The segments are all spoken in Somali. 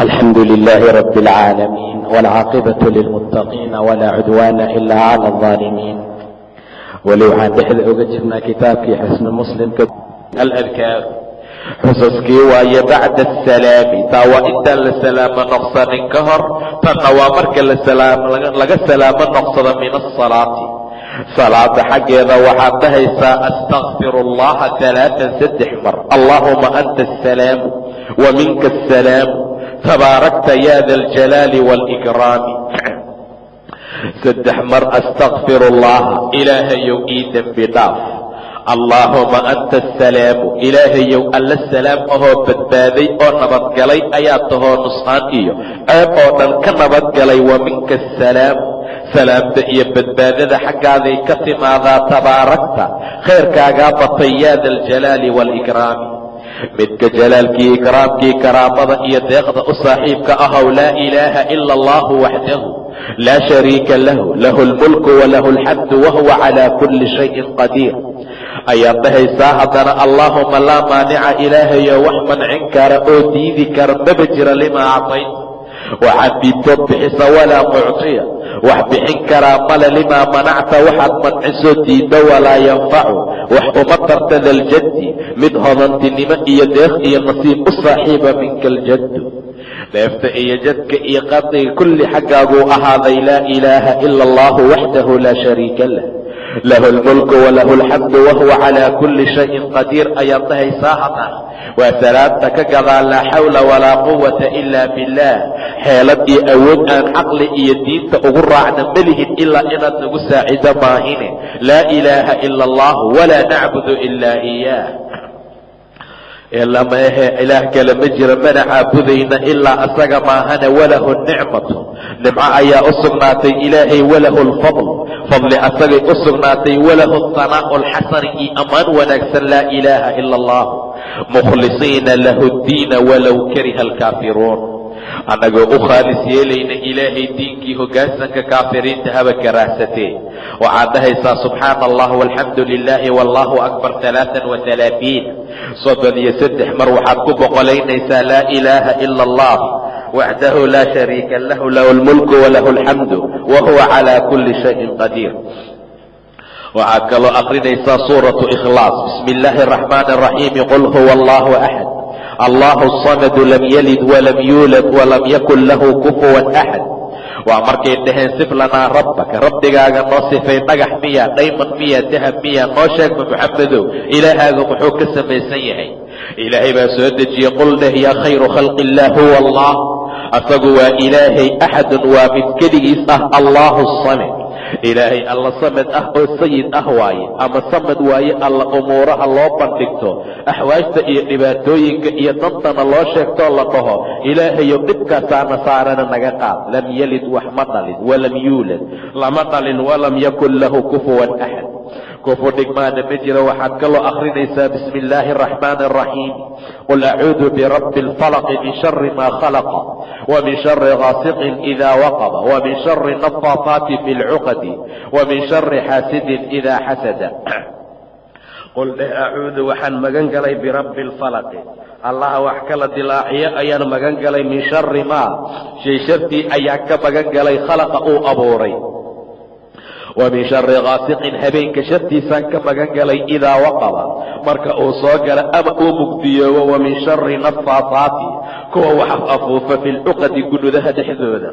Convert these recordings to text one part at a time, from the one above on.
الحمد لله رب العالمين والعاقبة للمتقين ولا عدوان إلا على الظالمين weli waxaan dhexda oga jirnaa kitaabkii xusnu muslimka aladkaar xusaskii waaye bacda asalaami taa waa intaan la salaamo noqsanin ka hor tanna waa marka laga salaamo noqsado min asalaati salaada xaggeeda waxaad dhahaysaa astakfir allaha alaaan saddex mar allaahuma anta asalaamu wa minka asalaamu tabaarakta ya da aljalaali wاlkraami saddex mar astakfir allaha ilaahayow ii dembi dhaaf allaahuma anta asalaamu ilaahayow alla salaam ahoo badbaaday oo nabadgalay ayaa tahoo nusqaan iyo ceeb oo dhan ka nabadgalay wa minka asalaamu salaamta iyo badbaadada xaggaaday ka timaadaa tabaarakta khayrkaagaa batay ya da aljalaali wاlkraami midka jalaalkii ikraamkii karaamada iyo deeqda u saaxiibka ahow laa ilaaha ila allahu waxdahu laa shariika lahu lahu lmulku walahu alxamdu wahuwa calaa kulli shayin qadiir. Ayaad dhahaysaa haddana allaahuma laa maanica ilaahayo wax mancin kara oo diidi kara maba jira limaa actayt waxaad diidtood bixisa walaa muctiya wax bixin karaa male limaa manacta. Waxaad mancisoo diiddo walaa yanfacu wax uma tarta daljaddi mid hodantinimo iyo deeq iyo nasiib u saaxiiba minka aljaddu dheefta iyo jadka iyo qadiga kulli xaggaaguu ahaaday laa ilaaha ila allahu waxdahu laa shariika lah lahu lmulku walahu alxamdu wahuwa calaa kulli shayin qadiir ayaad dhahaysaa hadan waa salaadta ka gadaa laa xawla walaa quwata ila billaah xeelad iyo awood aan caqli iyo diinta ugu raacna melihin ilaa inaad nagu saacido maahine. Laa ilaaha ila allah walaa nacbudu ilaa iyaah lama ahe ilaah kale ma jiro mana caabudayna ilaa asaga maahane walahu nicmatu. Nimco fadli asagay u sugnaatay walahu hanaa'u alxasani iyo ammaan wanaagsan laa ilaaha ila allah. Mukhlisiina lahu ddiina walow kariha alkaafiruun. Annagoo u khaalis yeelayna ilaahay diinkii hoggaansanka kaafiriinta haba karaahsatee waxaad dhahaysaa subxaana allah walxamdu lilaahi wallaahu akbar alaaan waalaaiin soddon iyo saddex mar waxaad ku boqolaynaysaa laa ilaaha ila allah waxdahu laa shariika lahu lahu lmulku walahu alxamdu wa huwa calaa kulli shayin qadiir waxaad kaloo akrinaysaa suuratu ikhlaas bismi illaahi araxmaan araxiimi qul huwa allahu axad allahu samadu lam yalid walam yuulad walam yakun lahu kufuwan axad waa markay dhaheen sif lanaa rabbaka rabbigaaga noo sifay dhagax miya dhayman miya dahab miya noo sheegma muxamedow ilaahaaga muxuu ka samaysan yahay ilaahay baa soo dejiyey qul dheh yaa khayru khalqi illaah huwa allah asagu waa ilaahay axadun waa mid keligiis ah allahu samad. Ilaahay alla samad ah oo sayid ah waaye ama samad waaye alla umuuraha loo bandhigto axwaajta iyo dhibaatooyinka iyo dantana loo sheegtoo la dhaho. Ilaahayow dhibkaasaana saarana naga qaad. Lam yalid wax ma dhalin walam yuulad. Lama dhalin walam yakun lahu kufuwan axad kufu dhigmaana ma jiro waxaad kaloo akrinaysaa bismi illaahi araxmaani araxiim qul acuudu birabbi alfalaqi min shari maa khalaqa wa min shari gaasiqin idaa waqaba wa min shari nafaataati fi lcuqadi wa min shari xaasidin idaa xasada. qul dheh acuudu waxaan magan galay birabbi alfalaqi allaha wax kala dilaaciyo ayaan magan galay min shari maa shay shartii ayaan ka magan galay khalaqa uu abuuray wa min shari gaasiqin habeenka shartiisaan ka magan galay idaa waqaba marka uu soo gala ama uu mugdiyoobo wa min shari nafaataati kuwa wax afuufa fi lcuqadi gunudaha dhexdooda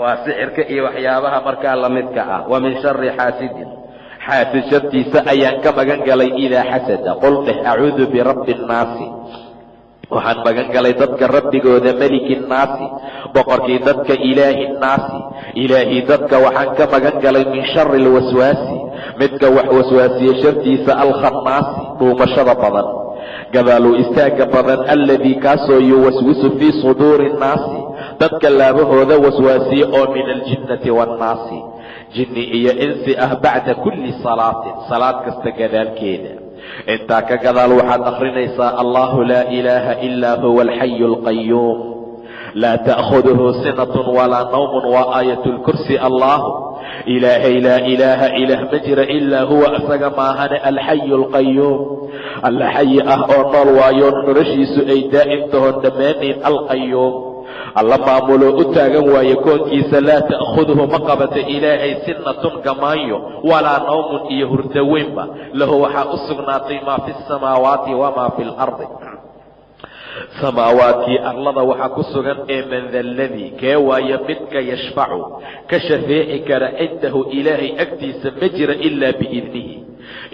waa sixirka iyo waxyaabaha markaa la midka ah wa min shari xaasidin xaasid shartiisa ayaan ka magan galay idaa xasada qul dheh acuudu birabbi nnaasi waxaan magan galay dadka rabbigooda meliki nnaasi boqorkii dadka ilaahi nnaasi ilaahii dadka waxaan ka magan galay min shari alwaswaasi midka wax waswaasiye shartiisa alkhannaasi dhuumashada badan. Gadaaluu istaagga badan alladii kaasoo yuwaswisu fii suduuri nnaasi dadka laabahooda waswaasiye oo min aljinnati waannaasi jinni iyo insi ah bacda kulli salaatin salaad kasta gadaalkeeda intaa ka gadaal waxaad akhrinaysaa allahu laa ilaaha ilaa huwa alxayu alqayuum laa ta'khuduhu sinatun walaa nawmun waa aayat lkursi allahu ilaahay laa ilaaha ilaah ma jira ilaa huwa isaga maahane alxayu alqayuum alla xayi ah oo nool waayo noloshiisu ay daa'imtahoon dhammaanayn alqayuum alla maamuloo u taagan waaye koonkiisa laa ta'khudhu ma qabata ilaahay sinatun gamaayo walaa nawmun iyo hurdaweynba lahu waxaa u sugnaatay maa fi samaawaati wamaa fi lardi samaawaadkii arlada waxaa ku sugan ee man da ladii kee waayo midka yashfacu ka shafeeci kara cindahu ilaahay agtiisa ma jira ilaa biidnihi.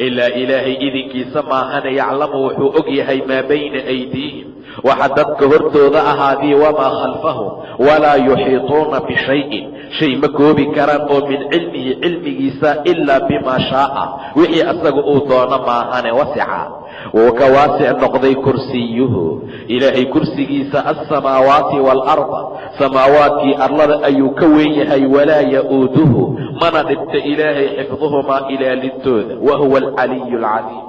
Ilaa ilaahay idinkiisa maahane yaclamu wuxuu og yahay maa bayna aydiihim waxa dadka hortooda ahaadii wamaa khalfahum walaa yuxiituuna bishayin shay ma koobi karaan oo min cilmihi cilmigiisa ilaa bimaa shaaa. Wixii asaga uu doono maahane wasica. Wuu ka waasic noqday kursiyuhu. Ilaahay kursigiisa alsamaawaati waalarda samaawaadkii arlada ayuu ka weyn yahay walaa ya'uuduhu. Mana dhibta ilaahay xifduhumaa ilaalintooda. Wa huwa alcaliyu alcaliim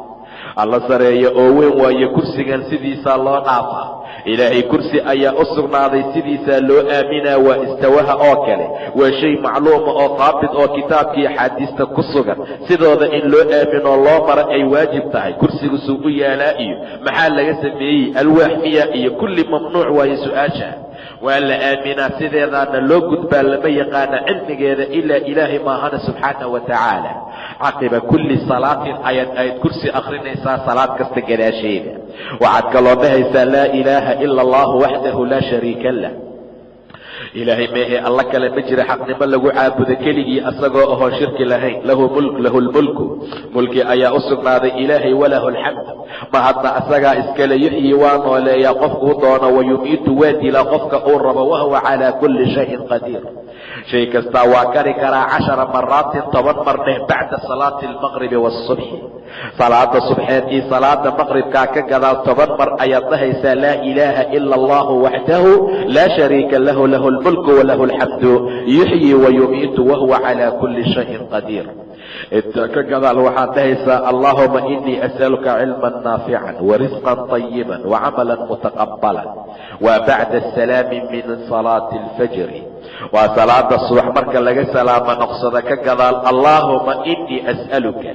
alla sareeya oo weyn waaye kursigan sidiisaa loo dhaafaa. Ilaahay kursi ayaa u sugnaaday sidiisaa loo aaminaa waa istawaha oo kale waa shay macluuma oo daabit oo kitaabkii axaadiista ku sugan. Sidooda in loo aaminoo loo mara ay waajib tahay kursigu suu u yaalaa iyo maxaa laga sameeyey alwaax miya iyo kulli mamnuuc waaye su'aasha waa la aaminaa sideedaana loo gudbaa lama yaqaana cilmigeeda ilaa ilaahay maahana subxaana wa tacaala. Caqiba kulli salaatin ayaad ayd kursi akhrinaysaa salaad kasta gadaasheeda. Waxaad kaloo dhahaysaa laa ilaaha ila allahu waxdahu laa shariika lah ilaahay meehe alla kale ma jira xaqnimo lagu caabudo keligii asagoo ahoo shirki lahayn. Lahu mulk lahu lmulku mulki ayaa u sugnaaday ilaahay walahu alxamd ma hadna asagaa iskale yuxyi waa nooleeyaa qofkuu doono wayumiitu waa dilaa qofka uu rabo wahuwa calaa kulli shayin qadiir. Shay kastaa waa kari karaa cashara maraatin toban mar dheh bacda salaati almaqribi waasubxi salaada subxeed iyo salaada maqribkaa ka gadaal toban mar ayaad dhahaysaa laa ilaaha ila allahu waxdahu laa shariika lahu lahu lmulku walahu alxamdu yuxyi wayumiitu wahuwa calaa kulli shayin qadiir intaa ka gadaal waxaad dhahaysaa allaahuma inii as'aluka cilman naafican warisqan طayiban wacamalan mutaqabalan waa bacda asalaami min salaati alfajri waa salaada subax marka laga salaamo noqsada ka gadaal allaahuma inii as'aluka.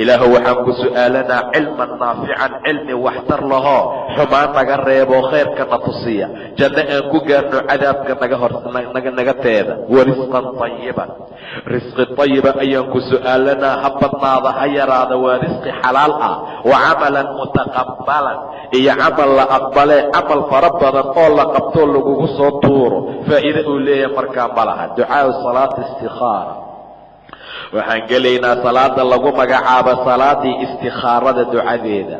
Ilaahu waxaan ku su'aalanaa cilman naafican cilmi waxtar lahoo xumaan naga reebo khayrkana tusiya janno aan ku gaarno cadaabka naga hor naga teeda warisqan طayiban risqi طayiba ayaan ku su'aalanaa ha badnaada ha yaraada waa risqi xalaal ah wa camalan mutaqabalan iyo camal la aqbalee camal fara badan oo la qabtoo lagugu soo tuuro faa'iide uu leeyahay markaa ma laha ducaau salaati istikaara waxaan gelaynaa salaada lagu magacaabo salaadii istikaarada ducadeeda.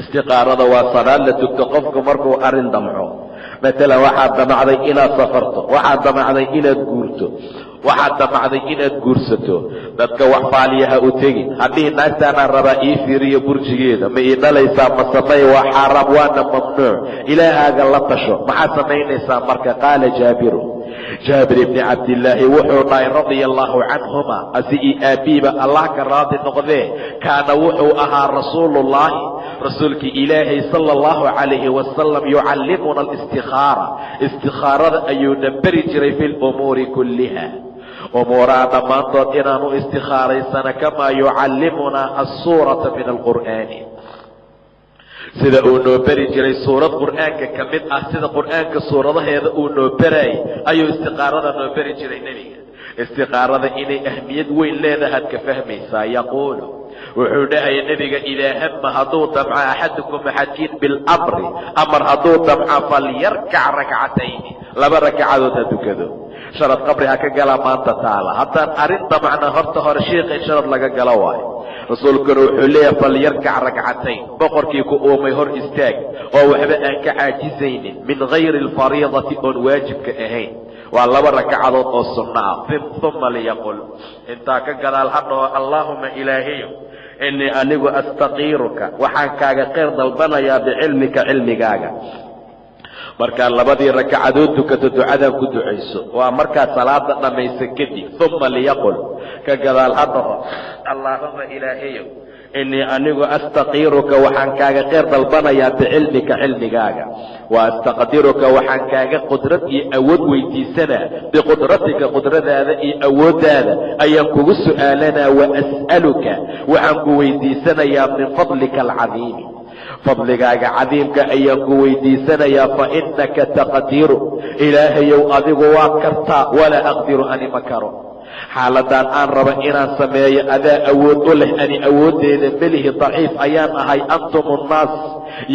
Istikaarada waa salaad la tugto qofku markuu arrin damco. Matalan waxaad damacday inaad safarto waxaad damacday inaad guurto waxaad damacday inaad guursato. Dadka wax faaliyaha u tegin haddii naagtaanaan rabaa ii fiiriyo burjigeeda. Ma ii dhalaysaa ma samay waa xaaraam waana mamnuuc. Ilaahaaga la tasho. Maxaad samaynaysaa marka? Qaala jaabiru. Jaabir ibni cabdillaahi wuxuu dhahay radia allaahu canhuma asi io aabbiiba allah ka raadi noqdee kaana wuxuu ahaa rasuuluullaahi rasuulkii ilaahay sala allahu calayhi wasalam yucallimuna alistikaara istikaarada ayuuna beri jiray fi lumuuri kulliha umuuraha dhammaantood inaanu istikaaraysana kamaa yucallimunaa assuurata min alqur'aani sida uu noo beri jiray suurad qur'aanka ka mid ah sida qur'aanka suuradaheeda uu noo beraayay ayuu istiqaarada noo beri jiray nebiga istiqaarada inay ahmiyad weyn leedahaad ka fahmaysaa yaquulu wuxuu dhahaya nebiga idaa hama hadduu damca axadukum axadkiin bilamri amar hadduu damca falyarkac rakcatayni laba rakacadood ha dukado sharad qabri ha ka galaa maanta taala. Haddaan arrin damacna horta hore shiikha in sharad laga galo waayo. Rasuulkuna wuxuu leeyahay falyarkac rakcatayn. Boqorkii ku uumay hor istaag oo waxba aan ka caajisaynin min hayri alfariidati oon waajibka ahayn. Waa laba rakacadood oo sunno ah. Uma liyaqul. Intaa ka gadaal ha dhaho allaahuma ilaahayo inii anigu astaqiiruka. Waxaan kaaga khayr dalbanayaa bicilmika cilmigaaga markaad labadii rakacadood tukato ducadan ku ducayso. Waa markaad salaada dhammaysa kadib uma liyaqul. Ka gadaal ha dhaho allaahuma ilaahayow inii anigu astaqiiruka waxaan kaaga kheyr dalbanayaa bicilmika cilmigaaga. Wa astaqdiruka waxaan kaaga qudrad iyo awood weydiisanaa. Biqudratika qudradaada iyo awooddaada ayaan kugu su'aalanaa wa as'aluka. Waxaan ku weydiisanayaa min fadlika alcadiimi fadligaaga cadiimka ayaan ku weydiisanayaa fa innaka taqdiru ilaahayow adigu waa kartaa walaa aqdiru ani ma karo. Xaaladan aan raba inaan sameeyo adaa awood u leh ani awooddeeda melihi daciif ayaan ahay antum annaas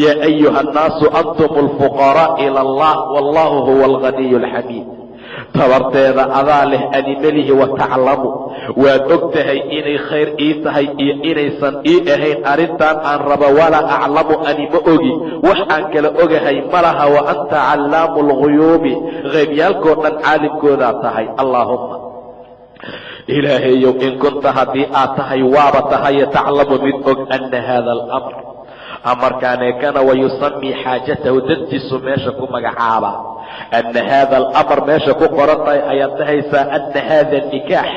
yaa ayuha annaasu antum alfuqaraa ila allah wallahu huwa alghaniyu alxamiid tabarteeda adaa leh ani melihi wa taclamu. Waad og tahay inay khayr ii tahay iyo inaysan ii ahayn arrintan aan raba walaa aclamu ani ma ogi. Wax aan kala ogahay ma laha wa anta callaamu alghuyuubi qeybyaalkoo dhan caalimkoodaa tahay. Allaahumma. Ilaahayow in kunta haddii aad tahay waaba tahaye taclamu mid og anna haada alamr amarkaaneekana wayusamii xaajatahu dantiisu meesha ku magacaaba. Anna haada alamr meesha ku qoran tahay ayaad dhahaysaa anna haada nikaax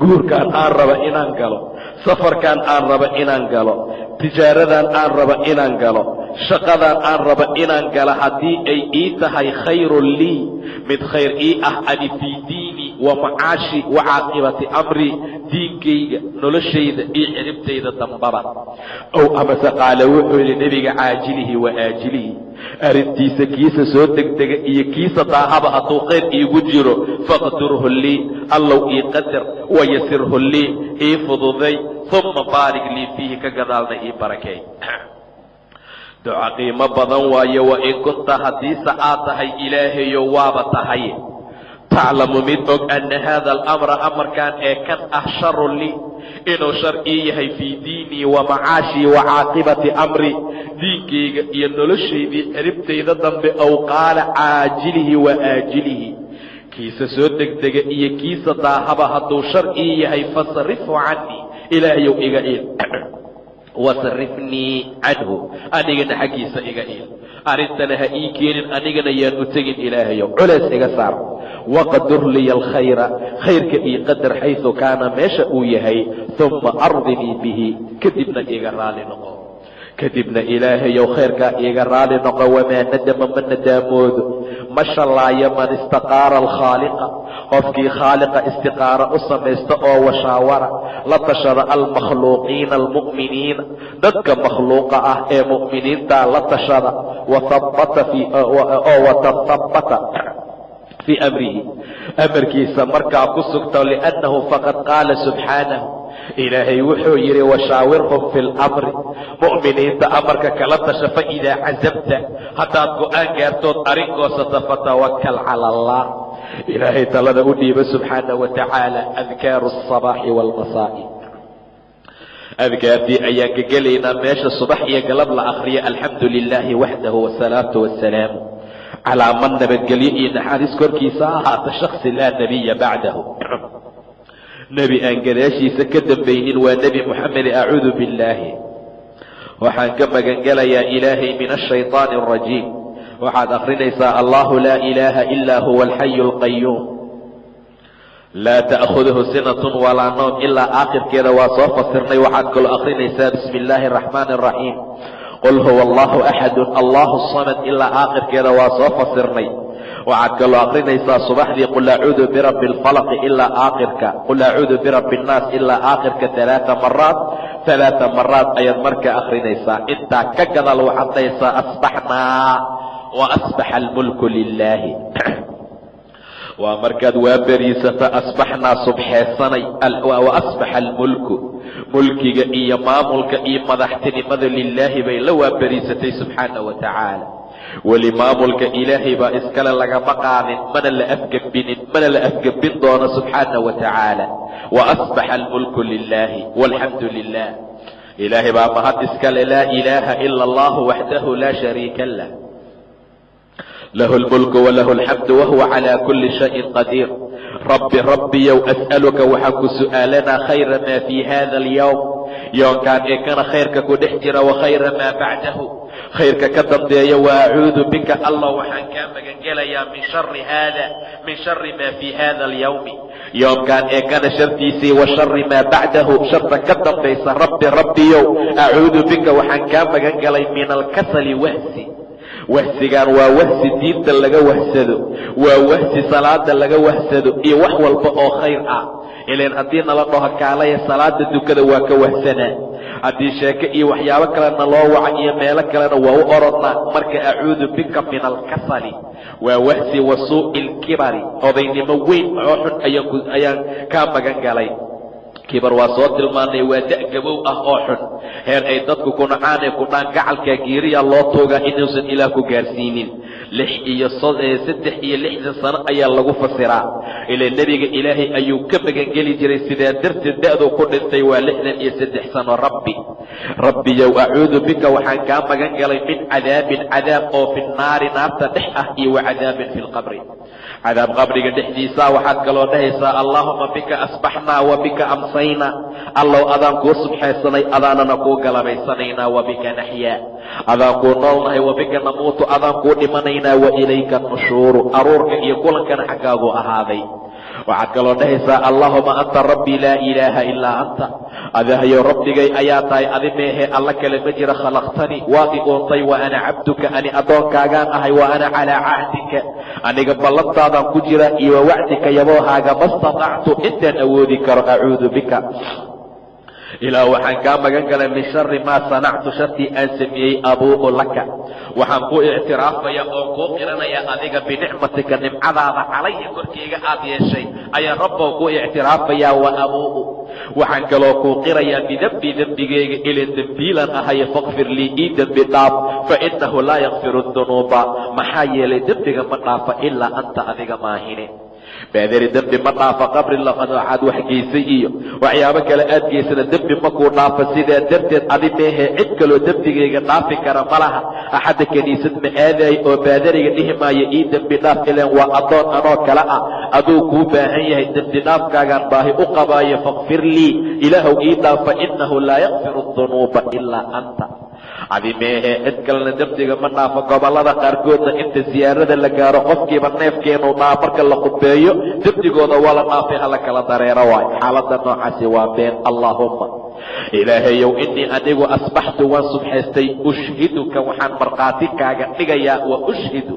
guurkaan aan raba inaan galo safarkan aan raba inaan galo tijaaradan aan raba inaan galo shaqadan aan raba inaan galo haddii ay ii tahay khayrun lii mid khayr ii ah ani fii diini wa macaashi wa caaqibati amri diinkayga noloshayda iyo ciribtayda dambaba. Ow amase qaale wuxuu yidhi nebiga caajilihi wa aajilihi. Arrintiisa kiisa soo degdega iyo kiisa daahaba hadduu khayr iigu jiro faqdurhu lii allow ii qadar wayasirhu lii ii fududay uma baarig lii fiihi ka gadaalna ii barakay. Duca qiimo badan waaye wa in kunta haddiise aad tahay ilaahayo waaba tahay taclamu mid og anna haada alamra amarkan ee kan ah sharun lii inuu shar ii yahay fii diinii wa macaashii wa caaqibati amri diinkayga iyo noloshaydii ciribtayda dambe ow qaala caajilihi wa aajilihi. Kiisa soo degdega iyo kiisa daahaba hadduu shar ii yahay fasrifhu canii ilaahayow iga iil. Wasrifnii canhu anigana xaggiisa iga iil. Arrintana ha ii keenin anigana yaan u tegin ilaahayow culeys iga saar waqdur liya alkhayra khayrka ii qadar xaysu kaana meesha uu yahay uma ardinii bihi kadibna iga raali noqo kadibna ilaahayow khayrkaa iiga raali noqo wamaa nadama ma nadaamoodo ma shallaayo man istaqaara alkhaaliqa qofkii khaaliqa istiqaara u samaysta oo washaawara la tashada almakhluuqiina almu'miniina dadka makhluuqa ah ee mu'miniintaa la tashada oo watahabbata fii amrihi. Amarkiisa markaa ku sugta liannahu faqad qaala subxaanahu ilaahay wuxuu yidhi washaawirhum fi lamri mu'miniinta amarka kala tasha fa idaa casabta haddaad go'aan gaartood arrinkoosata fatawakal cala allah. Ilaahay talada u dhiiba subxaanah wa tacaala adkaaru asabaaxi waalmasaa'i adkaartii ayaan ka meesha subax iyo galab la akhriya alxamdu lilaahi waxdahu wasalaatu wasalaamu calaa man nabadgelyo iyo naxariis korkiisa ahaata shaksi laa nebiya bacdahu nebi aan gadaashiisa ka dambaynin waa nebi moxamed acuudu billaahi waxaan ka magangelayaa ilaahay min ashayطaani arajiim waxaad akhrinaysaa allahu laa ilaaha ilaa huwa alxayu alqayuum laa ta'khuduhu sinatun walaa noom ilaa aakhirkeeda waa soo fasirnay waxaad kaloo akhrinaysaa bismi illaahi araxmaani araxiim qul huwa allahu axadun allahu samad ilaa aakhirkeeda waa soo fasirnay waxaad kaloo akrinaysaa subaxdii qul acuudu birabbi alfalaqi ilaa aakhirka qul acuudu birabbi annaas ilaa aakhirka alaaa maraat alaaa maraat ayaad markaa akhrinaysaa intaa ka gadaal waxaad asbaxnaa wa asbaxa almulku lilaahi waa markaad waa beriisata asbaxnaa subxeesanay wa asbaxa almulku. Mulkiga iyo maamulka iyo madaxtinimada lilaahi bay la waaberiisatay subxaana wa tacaala. Weli maamulka ilaahay baa iskale lagama qaadin mana la afgembinin mana la afgembin doono subxaana wa tacaala. Wa asbaxa almulku lilaahi walxamdu lilah ilaahay baa mahad iskale laa ilaaha ila allahu waxdahu laa shariika lah lahu lmulku walahu alxamdu wahuwa calaa kulli shayin qadiir rabbi rabbiyow as'aluka waxaan ku su'aalanaa khayra maa fii hada alyowm yoonkaan ee kana khayrka ku dhex jira wa khayra maa bacdahu khayrka ka dambeeya wa acuudu bika allah waxaan kaa magangelayaa min shari haada min shari maa fii hada alyawmi yoomkaan ee kana shartiisii wa shari maa bacdahu sharta ka dambaysa rabbi rabbiyow acuudu bika waxaan kaa magan galay min alkasali wahsi wahsigaan waa wahsi diinta laga wahsado waa wahsi salaada laga wahsado iyo wax walba oo khayr ah. Ilan haddii nala dhaho kaalaya salaada dukada waa ka wahsanaa. Haddii sheeke iyo waxyaabo kalena loo waca iyo meelo kalena waa u orodnaa marka acuudu bika min alkasali. Waa wahsi wa suu'i ilkibari odaynimo weyn oo xun ayaan kaa magan galay kibar waa soo tilmaanay waa da' gabow ah oo xun. Heer ay dadku ku nacaanay ku dhaan gacalkaa geeriya loo toogaa inuusan ilaah ku gaarsiinin lix iyo saddex iyo lixdan sano ayaa lagu fasiraa. Ilaa nebiga ilaahay ayuu ka magangeli jiray sidaa darteed da'duu ku dhintay waa lixdan iyo saddex sano rabbi. Rabbiyow acuudu bika waxaan kaa magan galay min cadaabin cadaab oo fi naari naarta dhex ah iyo wa cadaabin fi lqabri cadaab qabriga dhexdiisaa waxaad kaloo dhahaysaa allaahuma bika asbaxnaa wa bika amsaynaa allow adaan kuu subxaysanay adaanana kuu galabaysanaynaa wa bika naxyaa. Adaan kuu noolnahay wa bika namuutu adaan kuu dhimanaynaa wa ilayka nushuuru aruurka iyo kulankana xaggaagu ahaaday. Waxaad kaloo dhahaysaa allaahuma anta rabbii laa ilaaha ilaa anta. Adahayow rabbigay ayaa tahay adi meehe alla kale ma jira khalaqtanii waad i wa ana cabduka ani addoonkaagaan ahay wa ana calaa cahdika. Aniga ballantaadaan ku jira iyo wa wacdika yaboohaaga ma statactu intaan awoodi karo acuudu bika ilaah waxaan kaa magan galay min shari maa sanactu shartii aan sameeyey abuu'u laka waxaan ku ictiraafaya oo kuu qiranaya adiga binicmatika nimcadaada calaya korkeyga aad yeeshay ayaan rabbow ku ictiraafayaa wa abuu'u waxaan kaloo kuu qirayaa bidembi dembigeyga ilan dembiilan ahaye fakfir lii ii dembi dhaaf fa innahu laa yakfiru dunuuba. Maxaa yeelay dembiga ma dhaafa ilaa anta adiga maahine baadari dembi ma dhaafa qabri waxaad wax geysay iyo waxyaabo kale aad geysana dembi makuu dhaafa. Sidaa darteed adi meehe cid kaloo dembigayga dhaafi kara ma laha. Axadda kiniisad ma aadaay oo baadariga dhihi maayo ii dembi dhaaf ileen waa addoon anoo kale ah. Aduu kuu baahan yahay dembi dhaafkaagaan baahi u qabaayo fakfir lii. Ilaahow ii dhaafa innahu laa yakfiru dunuuba ilaa anta. Adi meehe cid kalena dembiga ma dhaafo gobollada qaarkoodna inta siyaarada la gaaro qofkiiba neefkeenuu dhaa marka la khudbeeyo demdigooda waa la dhaafay hala kala dareero waay. Xaaladda noocaasi waa been. Allaahumma ilaahayow innii anigu asbaxtu waan subxaystay ushhiduka waxaan markhaati kaaga dhigayaa wa ushhidu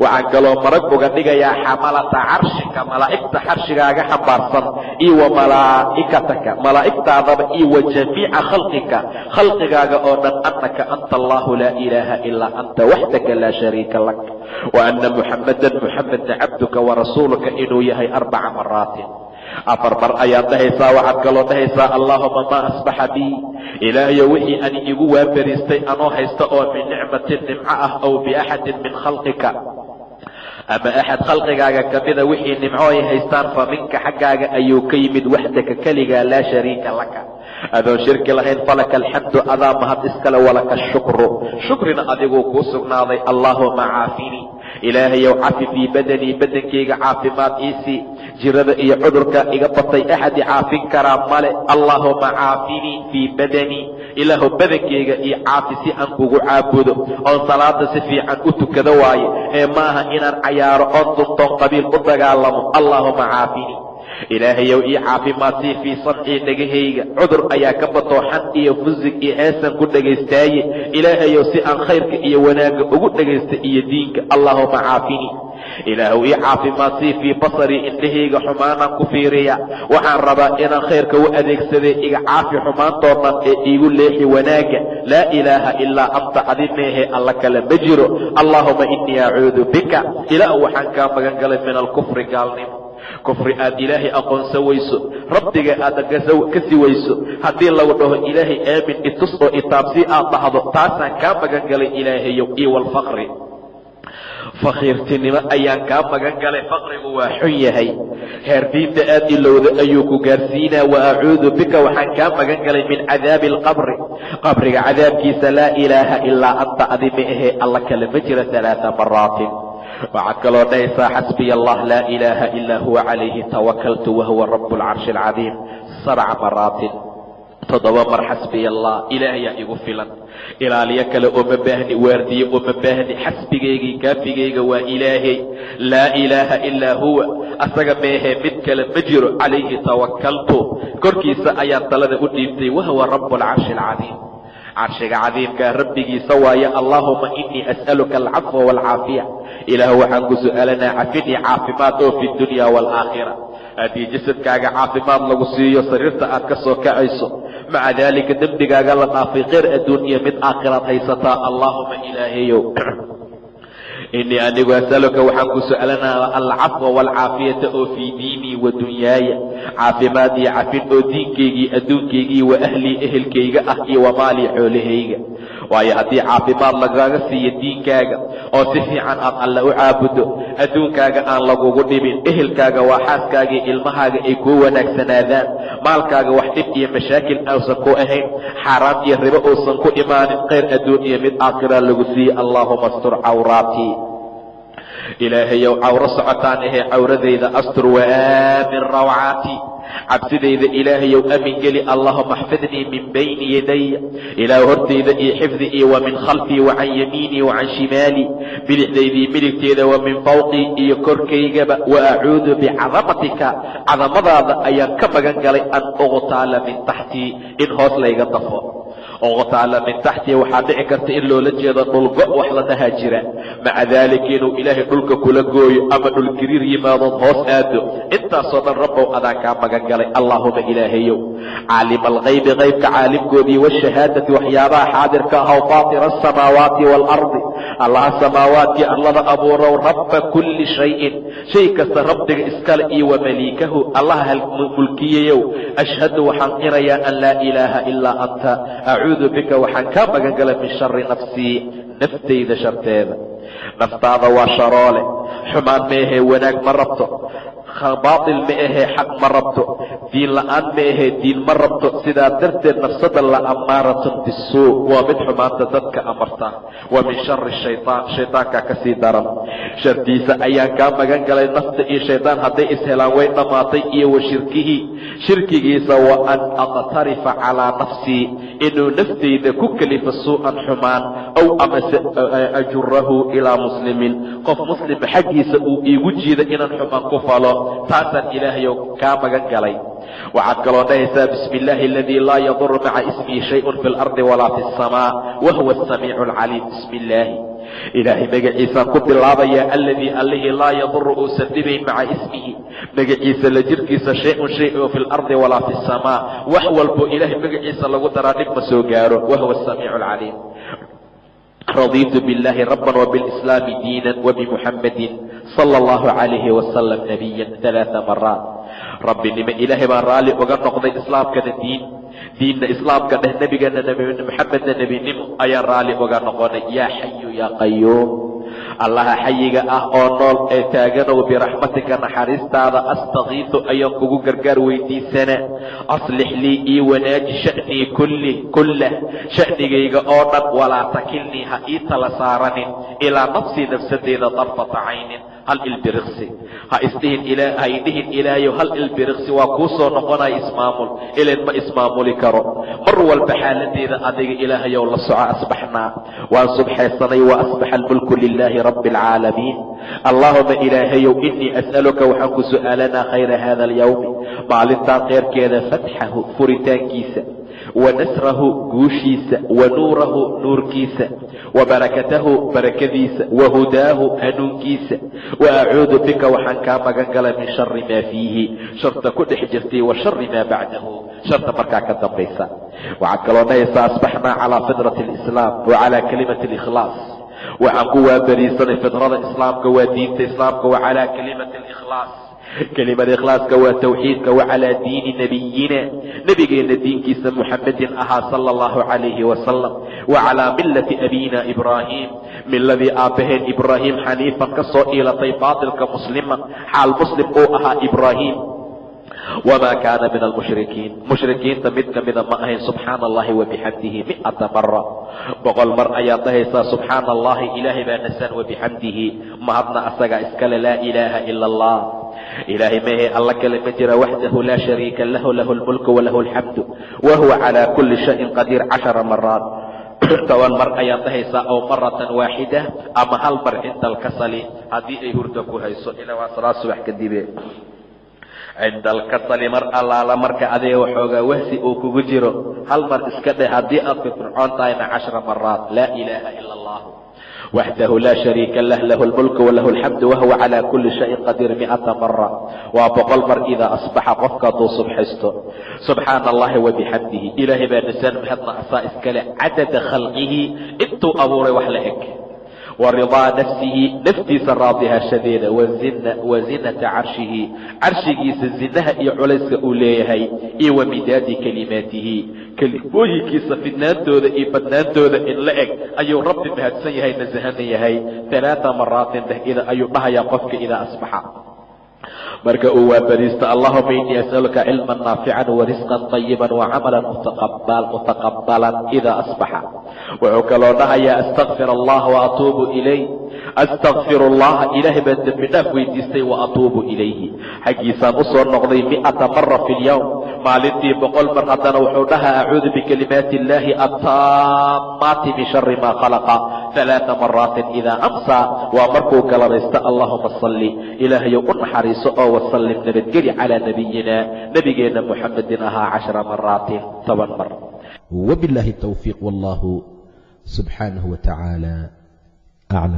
waxaan kaloo marag uga dhigayaa xamalata carshika malaa'igta xarshigaaga xambaarsan iyo wa malaa'ikataka malaa'igtaadaba iyo wa jamiica khalqika khalqigaaga oo dhan annaka anta allahu laa ilaaha ilaa anta waxdaka laa shariika lak. Wa anna muxammadan muxamedna cabduka wa rasuuluka inuu yahay arbaca maraatin. Afar mar ayaad dhahaysaa waxaad kaloo dhahaysaa allaahuma maa asbaxa bii. Ilaahayo wixii ani igu waaberiistay anoo haysta oo min nicmatin nimco ah ow biaxadin min khalqika ama axad khalqigaaga ka mida wixii nimco ay haystaan fa minka xaggaaga ayuu ka yimid waxdaka keligaa laa shariika laka. Adoon shirki lahayn falaka alxamdu adaa mahad iskale walaka ashukru shukrina adiguu kuu sugnaaday allaahuma caafini ilaahayow cafi fii badanii badankayga caafimaad iisii jirada iyo cudurka iga batay axadi caafin karaa male. Allaahuma caafinii fii badanii ilaahu badankayga iyo caafi si aan kugu caabudo. Oon salaada si fiican u tukado waaye. Ee maaha inaan cayaaro oon duntoon qabiil u dagaalamo. Allaahuma caafinii ilaahayow ii caafimaadtii fii samcii dhegahayga. Cudur ayaa ka batooxan iyo fusig iyo heesan ku dhagaystaaye ilaahayow si aan khayrka iyo wanaagga ugu dhagaysta iyo diinka allaahuma caafinii ilaahuw ii caafimaadtii fii basarii indhahayga xumaanaan ku fiiriya waxaan rabaa inaan khayrka u adeegsadee iga caafi xumaantoo dhan ee iigu leexi wanaagga. Laa ilaaha ilaa anta adi meehe alla kale ma jiro. Allaahuma innii acuudu bika. Ilaah waxaan kaa magan galay min alkufri gaalnimo kufri aad ilaahay aqoonsan weyso rabbiga aad kasi weyso haddii lagu dhaho ilaahay aamin itus oo itaabsii aad dhahdo taasaan kaa magan galay ilaahayow iyo walfaqri fakhiirtinimo ayaan kaa magan galay faqrigu waa xun yahay. Heer diinta aad ilowda ayuu ku gaarsiinaa wa acuudu bika waxaan kaa magan galay min cadaabi alqabri qabriga cadaabkiisa laa ilaaha ilaa anta adi ma ahee alla kale ma jira alaaa maraatin waxaad kaloo dhahaysaa xasbiya allah laa ilaaha ilaa huwa calayhi tawakaltu wahuwa rabu alcarshi alcadiim sabca maraatin. Toddoba mar xasbiya allah ilaahayaa igu filan. Ilaaliyo kale uma baahni waardiye uma baahni xasbigaygii kaafigayga waa ilaahay. Laa ilaaha ilaa huwa. Asaga meehee mid kale ma jiro calayhi tawakaltu korkiisa ayaan talada u dhiibtay wahuwa rabu alcarshi alcadiim carshiga cadiimkaa rabbigiisa waaye allaahuma inii as'aluka alcafwa waalcaafiya ilaah waxaan ku su'aalanaa cafidii caafimaad oo fi dunya waalaakhira haddii jasadkaaga caafimaad lagu siiyo sariirta aad ka soo kacayso maca daalika dembigaaga la dhaafay kheyr adduun iyo mid aakhiraad haysataa allaahuma ilaahayow inii anigu asaluka waxaan ku su'alanaa alcafwa waalcaafiyata oo fii diinii wa dunyaaya. Caafimaad iyo cafin oo diinkaygii adduunkaygii wa ahlii ehelkayga ah iyo wa maalii xoolahayga waayo haddii caafimaad lagaaga siiyo diinkaaga oo si fiican aad alle u caabudo adduunkaaga aan lagugu dhibin ehelkaaga waa xaaskaaga iyo ilmahaaga ay kuu wanaagsanaadaan maalkaaga wax dhib iyo mashaakil uusan ku ahayn xaaraam iyo ribo uusan ku imaanin khayr adduun iyo mid aakhira lagu siiye allaahuma astur cawraatii ilaahayow cawro socotaan ahee cawradayda astur waaamin rawcaati cabsidayda ilaahayow amin geli allahuma axfidnii min bayni yadaya ilaah hortayda iyo xifdi iyo wa min khalfii wa can yamiinii wa can shimaalii bidixdaydii midigteeda wa min fawqii iyo korkaygaba. Wa acuudu bicadamatika. Cadamadaada ayaan ka magan galay an uqtaala min taxtii in hoos layga dafo uqtaala min taxtii waxaa dhici karta in loola jeedo dhulgo wax la dhahaa jira maca daalika inuu ilaahay dhulka kula gooyo ama dhulgiriir yimaadood hoos aado. Intaasoo dhan rabbow adaan kaa magan galay allaahuma ilaahayow. Caalima alkaybi kaybka caalimkoodii washahaadati waxyaabaha xaadirka ahaw faatira asamaawaati waalardi allaha samaawaadkii arlada abuurow rabba kulli shayin. Shay kasta rabbiga iskale iyo wamaliikahu allaha mulkiyayow ashhadu waxaan qirayaa an laa ilaaha ilaa anta acuudu bika waxaan kaa magan galay min shari nafsii naftayda sharteeda. Naftaada waa sharoole. Xumaan meehee wanaag ma rabto. Baatil ma ahee xaq ma rabto. Diin la'aan ma ahee diin ma rabto. Sidaa darteed nafsada la ammaaratun bisuu waa mid xumaanta dadka amarta. Wa min shari shaytaan shaydaankaa ka sii daran. Shartiisa ayaan kaa magan galay nafta iyo shaydaan hadday ishelaan way dhammaatay iyo wa shirkihii. Shirkigiisa wa an aqtarifa calaa nafsii inuu naftayda ku kelifa suu'an xumaan ow amase ajurahu ilaa muslimin qof muslima xaggiisa uu iigu jiida inaan xumaan ku falo taasaan ilaahayow kaa magan galay waxaad kaloo dhahaysaa bismi illaahi aladii laa yaduru maca ismihi shayun fi lardi walaa fi asamaa wa huwa asamiicu alcaliim bismi illaahi ilaahay magaciisaan ku bilaabayaa alladii allihii laa yaduru uusan dhibayn maca ismihi. Magaciisa la jirkiisa shay-un fi lardi walaa fi asamaa wax walbo ilaahay magaciisa lagu daraa dhib ma soo gaaro wa asamiicu alcaliim radiitu biاllahi rabban wbilislaami diinan wbimuxammadin sala allahu calayhi wasalam nabiyan alaaa maraat rabbinimo ilaahay baan raalli uga noqday islaamkana diin. Diinna islaamka dheh nebigana maxamedna nebinimo ayaan raalli uga noqonay. Yaa xayu yaa qayuum allaha xayiga ah oo nool ee taaganow biraxmatika naxariistaada astakiitu ayaan kugu gargaar weydiisana. Aslix lii ii wanaaji sha'nii kulli kullah sha'nigayga oo dhan walaa takilnii ha ii tala saaranin ilaa nafsii nafsadeyda darfata caynin hal ilbiriqsi ha isdhihin ha idhihin ilaahayow hal ilbiriqsi waa kuu soo noqonaya ismaamul ilan ma ismaamuli karo. Mar walba xaaladeeda adiga ilaahayow la soco asbaxnaa. Waan subxaysanay wa asbaxa almulku lilaahi rabbi alcaalamiin allaahuma ilaahayow inii as'aluka waxaan ku su'aalanaa khayra hada alyawmi. Maalintaan kheyrkeeda fatxahu furitaankiisa. Wa nasrahu guushiisa. Wa nuurahu nuurkiisa. Wa barakatahu barakadiisa. Wa hudaahu hanuunkiisa. Wa acuudu bika waxaan kaa magan galay min shari maa fiihi. Sharta ku dhex jirtay wa shari maa bacdahu. Sharta markaa ka dambaysa. Waxaad kaloo dhahaysaa asbaxnaa calaa fidrati alislaam wa calaa kalimati alikhlaas waxaan ku waabariisanay fidrada islaamka waa diinta islaamka wa calaa kalimati alikhlaas. Kelimada ikhlaaska waa tawxiidka wa calaa diini nabiyina nebigeenna diinkiisa muxamedin ahaa sala allahu calayhi wasalam wa calaa millati abiina ibraahim miladii aabbaheen ibraahim xaniifan ka soo iilatay baatilka muslima xaal muslim uu ahaa ibraahim wamaa kaana min almushrikiin mushrikiinta mid ka mida ma ahayn subxaana allahi wabixamdihi mi'ata mara boqol mar ayaad dhahaysaa subxaana allahi ilaahay baa nasan wabixamdihi mahadna asagaa iskale laa ilaaha ila allah ilaahay mahe alla kale ma jira waxdahu laa shariika lahu lahu lmulku walahu alxamdu wa huwa calaa kulli shayin qadiir cashara maraat toban mar ayaad dhahaysaa aw maratan waaxida ama hal mar cinda alkasali haddii ay hurda ku hayso ila waa salaad subax kadibe cinda alkasali mar allaala marka adiga waxoogaa wahsi uu kugu jiro hal mar iska dheh haddii aad firfircoon tahayna cashara maraat laa ilaaha ila allah waxdahu laa shariika lah lahu lmulku walahu alxamdu wahuwa calaa kulli shayin qadiir mi'ata mara waa boqol mar idaa asbaxa qofka hadduu subxaysto subxaana allahi wa bixamdihi ilaahay baa nisaan mahadna asaa iskale cadada khalqihi. Intuu abuuray wax la eg wa ridaa nafsihi naftiisa raadihashadeeda wa zinata carshihi carshigiisa zinaha iyo culayska uu leeyahay iyo wa midaadi kelimaatihi kelimooyinkiisa fidnaantooda iyo badnaantooda in la eg ayuu rabbi mahadsan yahay nasahana yahay. Alaaa maraatin dheh ayuu dhahayaa qofka idaa asbaxa. Marka uu waabariisto allahuma inii as'aluka cilman naafican warisqan طayiba wacamalan mutaqabalan idaa asbaxa wuxuu kaloo dhahayaa astakfir allah waatuubu ilay astakfiru allaha ilaahay baan dembi dhaaf weydiistay wa atuubu ilayhi. Xaggiisaan u soo noqday mi'ata mara fi lyowm maalintii boqol mar haddana wuxuu dhahaa acuudu bikalimaati illaahi attaamaati min shari maa khalaqa. Alaaa maraatin idaa amsaa waa markuu galabaysta allahuma salli. Ilaahayow u naxariiso oo wasallim nabadgeli calaa nebiyina nebigeenna muxamedin ahaa cashra maraatin toban mar. Wabilaahi towfiiq wallahu والله سبحانه وتعالى أعلم